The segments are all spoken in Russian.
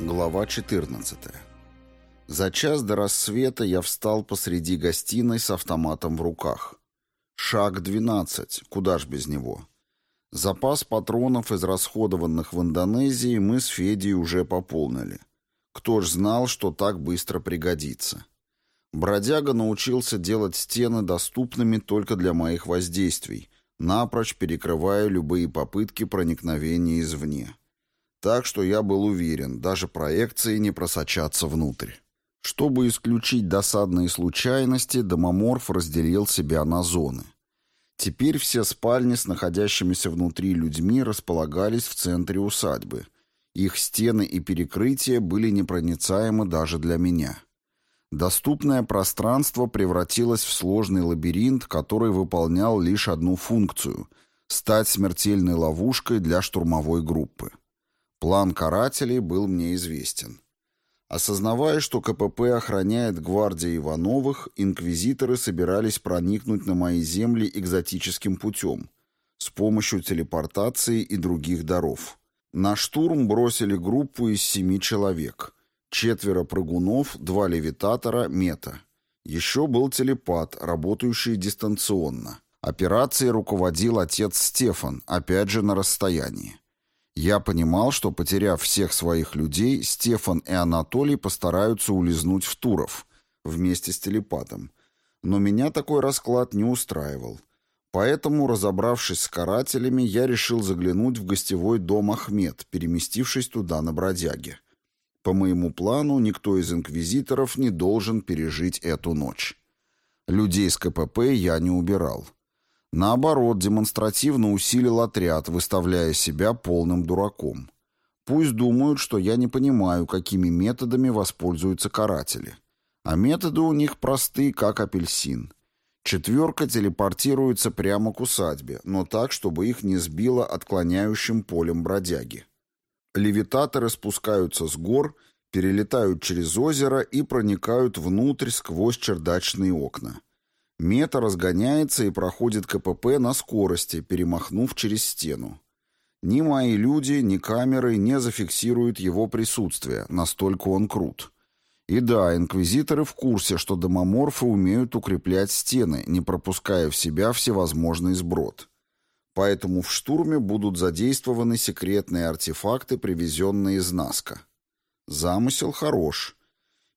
Глава 14. За час до рассвета я встал посреди гостиной с автоматом в руках. Шаг 12, куда ж без него. Запас патронов, израсходованных в Индонезии, мы с Федей уже пополнили. Кто ж знал, что так быстро пригодится. Бродяга научился делать стены доступными только для моих воздействий, напрочь перекрывая любые попытки проникновения извне. Так что я был уверен, даже проекции не просочатся внутрь. Чтобы исключить досадные случайности, домоморф разделил себя на зоны. Теперь все спальни с находящимися внутри людьми располагались в центре усадьбы. Их стены и перекрытия были непроницаемы даже для меня. Доступное пространство превратилось в сложный лабиринт, который выполнял лишь одну функцию — стать смертельной ловушкой для штурмовой группы. План карателей был мне известен. Осознавая, что КПП охраняет гвардия Ивановых, инквизиторы собирались проникнуть на мои земли экзотическим путем, с помощью телепортации и других даров. На штурм бросили группу из семи человек. Четверо прыгунов, два левитатора, мета. Еще был телепат, работающий дистанционно. Операцией руководил отец Стефан, опять же на расстоянии. Я понимал, что, потеряв всех своих людей, Стефан и Анатолий постараются улизнуть в Туров вместе с телепатом. Но меня такой расклад не устраивал. Поэтому, разобравшись с карателями, я решил заглянуть в гостевой дом Ахмед, переместившись туда на бродяге. По моему плану, никто из инквизиторов не должен пережить эту ночь. Людей с КПП я не убирал. Наоборот, демонстративно усилил отряд, выставляя себя полным дураком. Пусть думают, что я не понимаю, какими методами воспользуются каратели. А методы у них просты, как апельсин. Четверка телепортируется прямо к усадьбе, но так, чтобы их не сбило отклоняющим полем бродяги. Левитаторы спускаются с гор, перелетают через озеро и проникают внутрь сквозь чердачные окна. Мета разгоняется и проходит КПП на скорости, перемахнув через стену. Ни мои люди, ни камеры не зафиксируют его присутствие, настолько он крут. И да, инквизиторы в курсе, что домоморфы умеют укреплять стены, не пропуская в себя всевозможный сброд. Поэтому в штурме будут задействованы секретные артефакты, привезенные из Наска. Замысел хорош.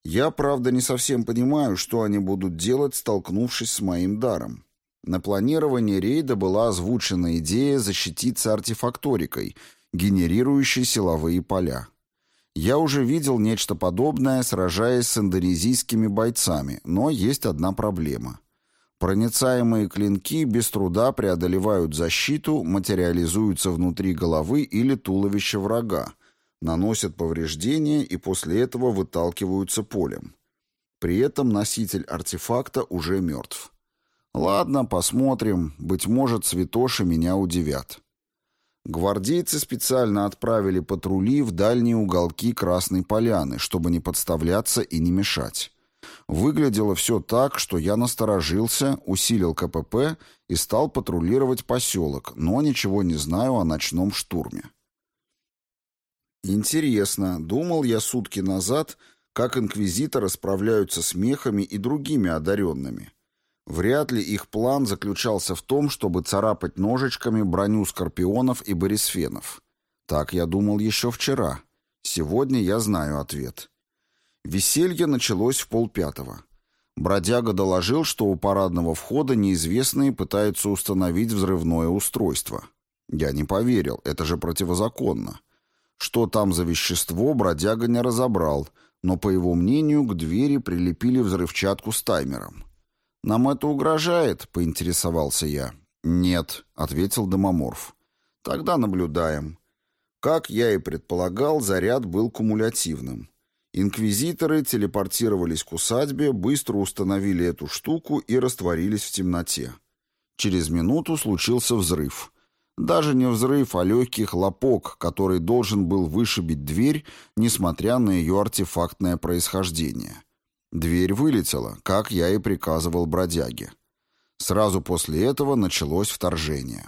Я, правда, не совсем понимаю, что они будут делать, столкнувшись с моим даром. На планирование рейда была озвучена идея защититься артефакторикой, генерирующей силовые поля. Я уже видел нечто подобное, сражаясь с индонезийскими бойцами, но есть одна проблема. Проницаемые клинки без труда преодолевают защиту, материализуются внутри головы или туловища врага, наносят повреждения и после этого выталкиваются полем. При этом носитель артефакта уже мертв. Ладно, посмотрим, быть может, святоши меня удивят. Гвардейцы специально отправили патрули в дальние уголки Красной Поляны, чтобы не подставляться и не мешать. Выглядело все так, что я насторожился, усилил КПП и стал патрулировать поселок, но ничего не знаю о ночном штурме. Интересно, думал я сутки назад, как инквизиторы справляются с мехами и другими одаренными. Вряд ли их план заключался в том, чтобы царапать ножичками броню скорпионов и борисфенов. Так я думал еще вчера. Сегодня я знаю ответ. Веселье началось в полпятого. Бродяга доложил, что у парадного входа неизвестные пытаются установить взрывное устройство. Я не поверил, это же противозаконно. Что там за вещество, бродяга не разобрал, но, по его мнению, к двери прилепили взрывчатку с таймером. «Нам это угрожает?» — поинтересовался я. «Нет», — ответил домоморф. «Тогда наблюдаем». Как я и предполагал, заряд был кумулятивным. Инквизиторы телепортировались к усадьбе, быстро установили эту штуку и растворились в темноте. Через минуту случился взрыв. Даже не взрыв, а легкий хлопок, который должен был вышибить дверь, несмотря на ее артефактное происхождение. Дверь вылетела, как я и приказывал бродяге. Сразу после этого началось вторжение.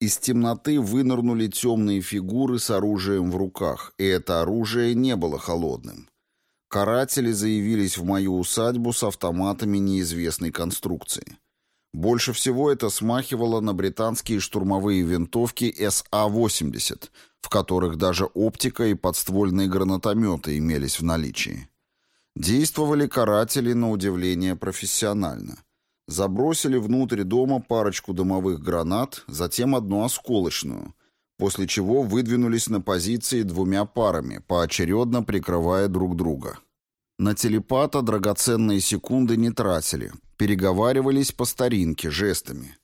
Из темноты вынырнули темные фигуры с оружием в руках, и это оружие не было холодным. Каратели заявились в мою усадьбу с автоматами неизвестной конструкции. Больше всего это смахивало на британские штурмовые винтовки СА-80, в которых даже оптика и подствольные гранатометы имелись в наличии. Действовали каратели на удивление профессионально. Забросили внутрь дома парочку дымовых гранат, затем одну осколочную, после чего выдвинулись на позиции двумя парами, поочередно прикрывая друг друга. На телепата драгоценные секунды не тратили, переговаривались по старинке, жестами.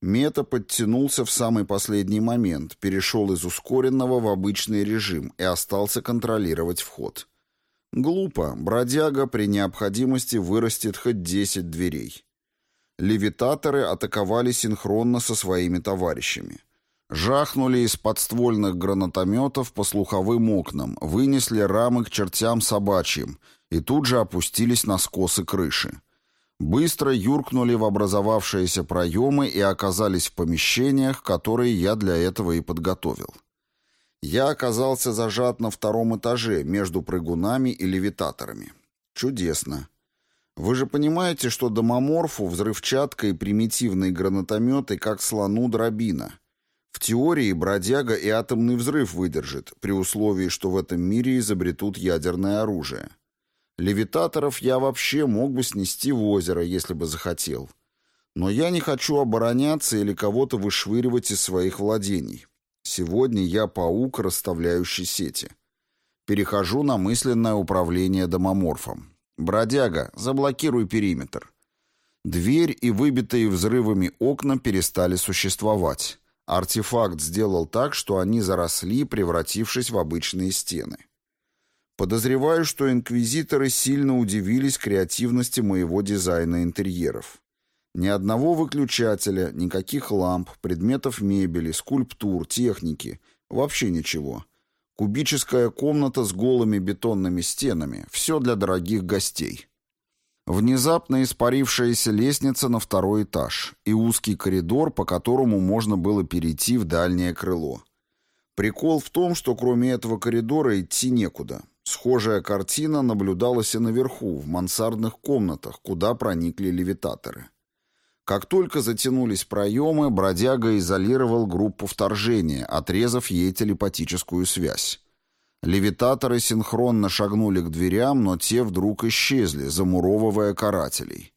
Мета подтянулся в самый последний момент, перешел из ускоренного в обычный режим и остался контролировать вход. Глупо, бродяга при необходимости вырастет хоть десять дверей. Левитаторы атаковали синхронно со своими товарищами. Жахнули из подствольных гранатометов по слуховым окнам, вынесли рамы к чертям собачьим и тут же опустились на скосы крыши. Быстро юркнули в образовавшиеся проемы и оказались в помещениях, которые я для этого и подготовил. Я оказался зажат на втором этаже между прыгунами и левитаторами. Чудесно. Вы же понимаете, что домоморфу взрывчатка и примитивные гранатометы как слону дробина. В теории бродяга и атомный взрыв выдержит, при условии, что в этом мире изобретут ядерное оружие. Левитаторов я вообще мог бы снести в озеро, если бы захотел. Но я не хочу обороняться или кого-то вышвыривать из своих владений. Сегодня я паук, расставляющий сети. Перехожу на мысленное управление домоморфом. «Бродяга, заблокируй периметр». Дверь и выбитые взрывами окна перестали существовать. Артефакт сделал так, что они заросли, превратившись в обычные стены. Подозреваю, что инквизиторы сильно удивились креативности моего дизайна интерьеров. Ни одного выключателя, никаких ламп, предметов мебели, скульптур, техники. Вообще ничего. Кубическая комната с голыми бетонными стенами. Все для дорогих гостей. Внезапно испарившаяся лестница на второй этаж и узкий коридор, по которому можно было перейти в дальнее крыло. Прикол в том, что кроме этого коридора идти некуда. Схожая картина наблюдалась и наверху, в мансардных комнатах, куда проникли левитаторы. Как только затянулись проемы, бродяга изолировал группу вторжения, отрезав ей телепатическую связь. Левитаторы синхронно шагнули к дверям, но те вдруг исчезли, замуровывая карателей.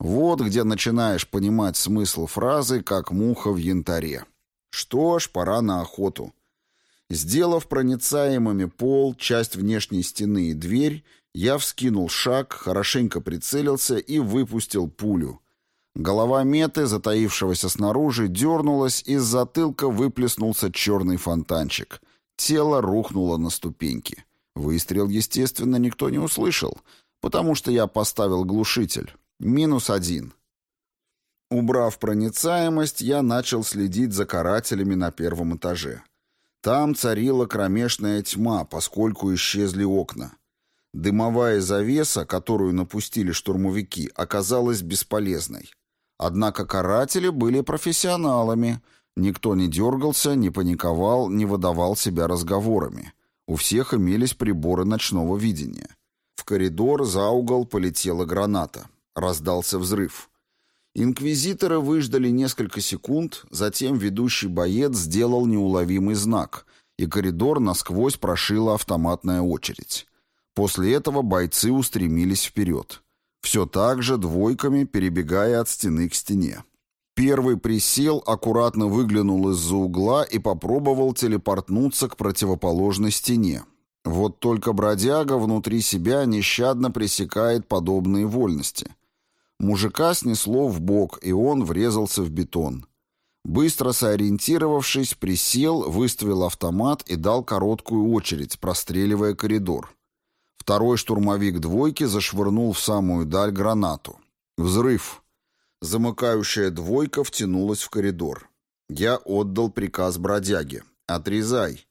Вот где начинаешь понимать смысл фразы «как муха в янтаре». Что ж, пора на охоту. Сделав проницаемыми пол, часть внешней стены и дверь, я вскинул шаг, хорошенько прицелился и выпустил пулю. Голова меты, затаившегося снаружи, дернулась, из затылка выплеснулся черный фонтанчик. Тело рухнуло на ступеньки. Выстрел, естественно, никто не услышал, потому что я поставил глушитель. Минус один. Убрав проницаемость, я начал следить за карателями на первом этаже. Там царила кромешная тьма, поскольку исчезли окна. Дымовая завеса, которую напустили штурмовики, оказалась бесполезной. Однако каратели были профессионалами. Никто не дергался, не паниковал, не выдавал себя разговорами. У всех имелись приборы ночного видения. В коридор за угол полетела граната. Раздался взрыв. Инквизиторы выждали несколько секунд, затем ведущий боец сделал неуловимый знак, и коридор насквозь прошила автоматная очередь. После этого бойцы устремились вперед. Все так же двойками, перебегая от стены к стене. Первый присел, аккуратно выглянул из-за угла и попробовал телепортнуться к противоположной стене. Вот только бродяга внутри себя нещадно пресекает подобные вольности. Мужика снесло в бок, и он врезался в бетон. Быстро сориентировавшись, присел, выставил автомат и дал короткую очередь, простреливая коридор. Второй штурмовик двойки зашвырнул в самую даль гранату. Взрыв. Замыкающая двойка втянулась в коридор. Я отдал приказ бродяге. «Отрезай».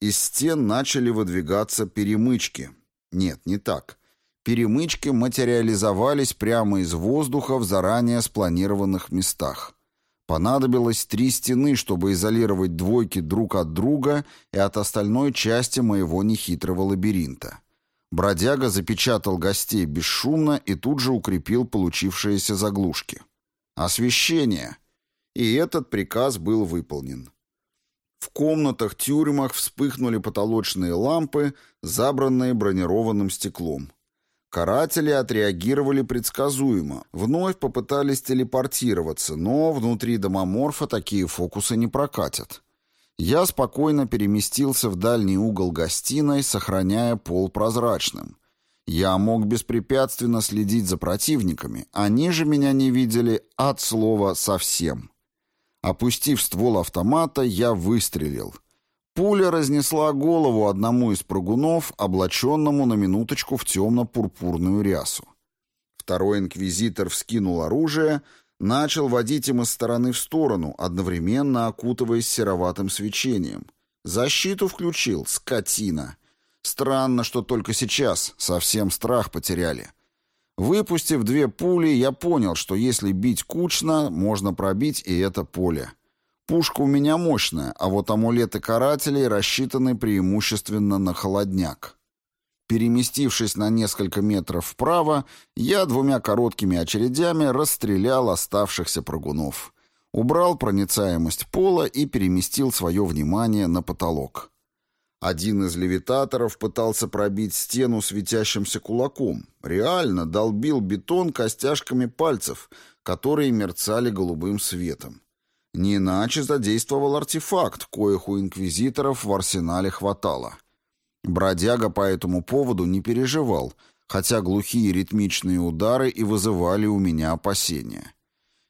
Из стен начали выдвигаться перемычки. Нет, не так. Перемычки материализовались прямо из воздуха в заранее спланированных местах. Понадобилось три стены, чтобы изолировать двойки друг от друга и от остальной части моего нехитрого лабиринта. Бродяга запечатал гостей бесшумно и тут же укрепил получившиеся заглушки. Освещение. И этот приказ был выполнен. В комнатах-тюрьмах вспыхнули потолочные лампы, забранные бронированным стеклом. Каратели отреагировали предсказуемо, вновь попытались телепортироваться, но внутри домоморфа такие фокусы не прокатят. Я спокойно переместился в дальний угол гостиной, сохраняя пол прозрачным. Я мог беспрепятственно следить за противниками, они же меня не видели от слова совсем. Опустив ствол автомата, я выстрелил. Пуля разнесла голову одному из прыгунов, облаченному на минуточку в темно-пурпурную рясу. Второй инквизитор вскинул оружие, начал водить им из стороны в сторону, одновременно окутываясь сероватым свечением. Защиту включил, скотина. Странно, что только сейчас, совсем страх потеряли. Выпустив две пули, я понял, что если бить кучно, можно пробить и это поле. Пушка у меня мощная, а вот амулеты карателей рассчитаны преимущественно на холодняк. Переместившись на несколько метров вправо, я двумя короткими очередями расстрелял оставшихся прыгунов. Убрал проницаемость пола и переместил свое внимание на потолок. Один из левитаторов пытался пробить стену светящимся кулаком. Реально долбил бетон костяшками пальцев, которые мерцали голубым светом. Не иначе задействовал артефакт, коих у инквизиторов в арсенале хватало. Бродяга по этому поводу не переживал, хотя глухие ритмичные удары и вызывали у меня опасения.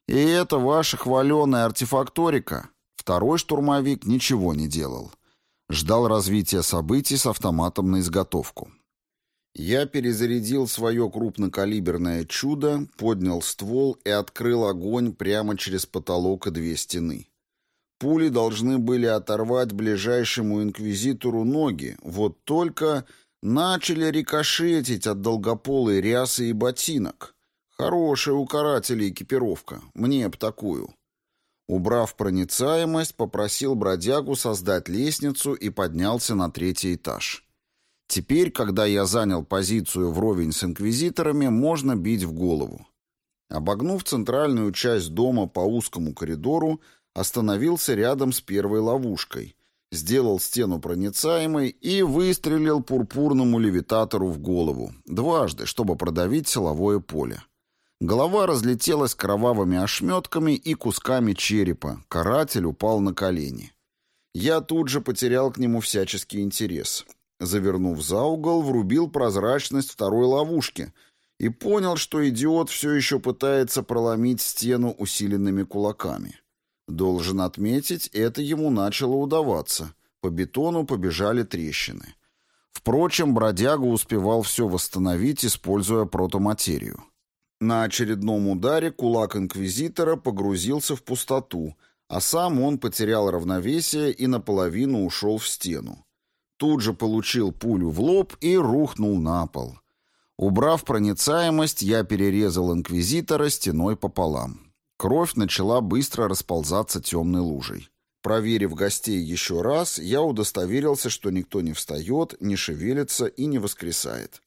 И это ваша хваленая артефакторика. Второй штурмовик ничего не делал. Ждал развития событий с автоматом на изготовку. Я перезарядил свое крупнокалиберное чудо, поднял ствол и открыл огонь прямо через потолок и две стены. Пули должны были оторвать ближайшему инквизитору ноги, вот только начали рикошетить от долгополой рясы и ботинок. Хорошая у карателей экипировка, мне б такую. Убрав проницаемость, попросил бродягу создать лестницу и поднялся на третий этаж. Теперь, когда я занял позицию вровень с инквизиторами, можно бить в голову. Обогнув центральную часть дома по узкому коридору, остановился рядом с первой ловушкой, сделал стену проницаемой и выстрелил пурпурному левитатору в голову, дважды, чтобы продавить силовое поле. Голова разлетелась кровавыми ошметками и кусками черепа, каратель упал на колени. Я тут же потерял к нему всяческий интерес. Завернув за угол, врубил прозрачность второй ловушки и понял, что идиот все еще пытается проломить стену усиленными кулаками. Должен отметить, это ему начало удаваться. По бетону побежали трещины. Впрочем, бродяга успевал все восстановить, используя протоматерию. На очередном ударе кулак инквизитора погрузился в пустоту, а сам он потерял равновесие и наполовину ушел в стену. Тут же получил пулю в лоб и рухнул на пол. Убрав проницаемость, я перерезал инквизитора стеной пополам. Кровь начала быстро расползаться темной лужей. Проверив гостей еще раз, я удостоверился, что никто не встает, не шевелится и не воскресает.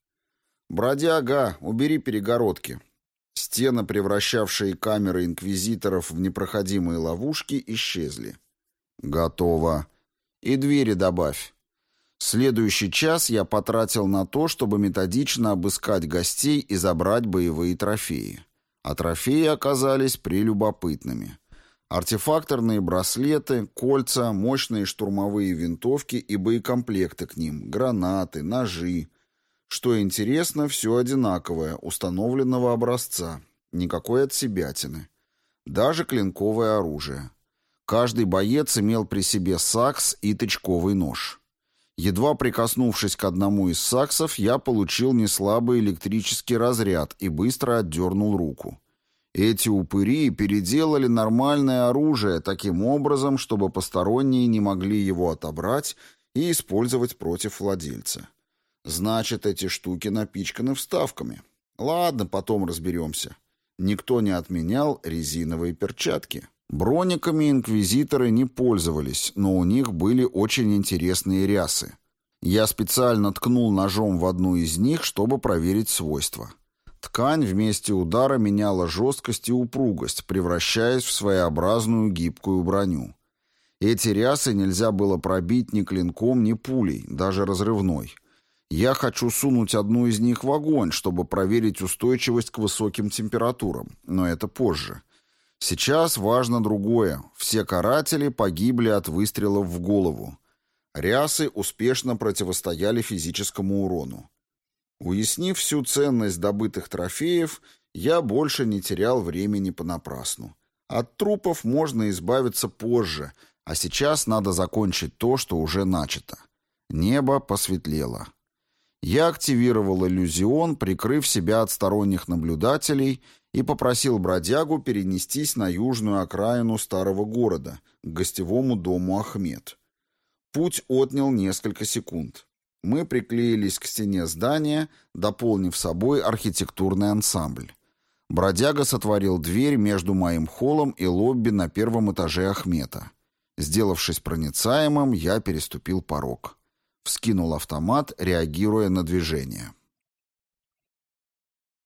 «Бродяга, убери перегородки». Стены, превращавшие камеры инквизиторов в непроходимые ловушки, исчезли. «Готово. И двери добавь». Следующий час я потратил на то, чтобы методично обыскать гостей и забрать боевые трофеи. А трофеи оказались прелюбопытными. Артефакторные браслеты, кольца, мощные штурмовые винтовки и боекомплекты к ним, гранаты, ножи. Что интересно, все одинаковое, установленного образца. Никакой отсебятины. Даже клинковое оружие. Каждый боец имел при себе сакс и тычковый нож. Едва прикоснувшись к одному из саксов, я получил неслабый электрический разряд и быстро отдернул руку. Эти упыри переделали нормальное оружие таким образом, чтобы посторонние не могли его отобрать и использовать против владельца. Значит, эти штуки напичканы вставками. Ладно, потом разберемся. Никто не отменял резиновые перчатки. Брониками инквизиторы не пользовались, но у них были очень интересные рясы. Я специально ткнул ножом в одну из них, чтобы проверить свойства. Ткань вместе удара меняла жесткость и упругость, превращаясь в своеобразную гибкую броню. Эти рясы нельзя было пробить ни клинком, ни пулей, даже разрывной. Я хочу сунуть одну из них в огонь, чтобы проверить устойчивость к высоким температурам, но это позже. Сейчас важно другое. Все каратели погибли от выстрелов в голову. Рясы успешно противостояли физическому урону. Уяснив всю ценность добытых трофеев, я больше не терял времени понапрасну. От трупов можно избавиться позже, а сейчас надо закончить то, что уже начато. Небо посветлело. Я активировал иллюзион, прикрыв себя от сторонних наблюдателей и попросил бродягу перенестись на южную окраину старого города, к гостевому дому Ахмед. Путь отнял несколько секунд. Мы приклеились к стене здания, дополнив собой архитектурный ансамбль. Бродяга сотворил дверь между моим холлом и лобби на первом этаже Ахмета. Сделавшись проницаемым, я переступил порог. Вскинул автомат, реагируя на движение.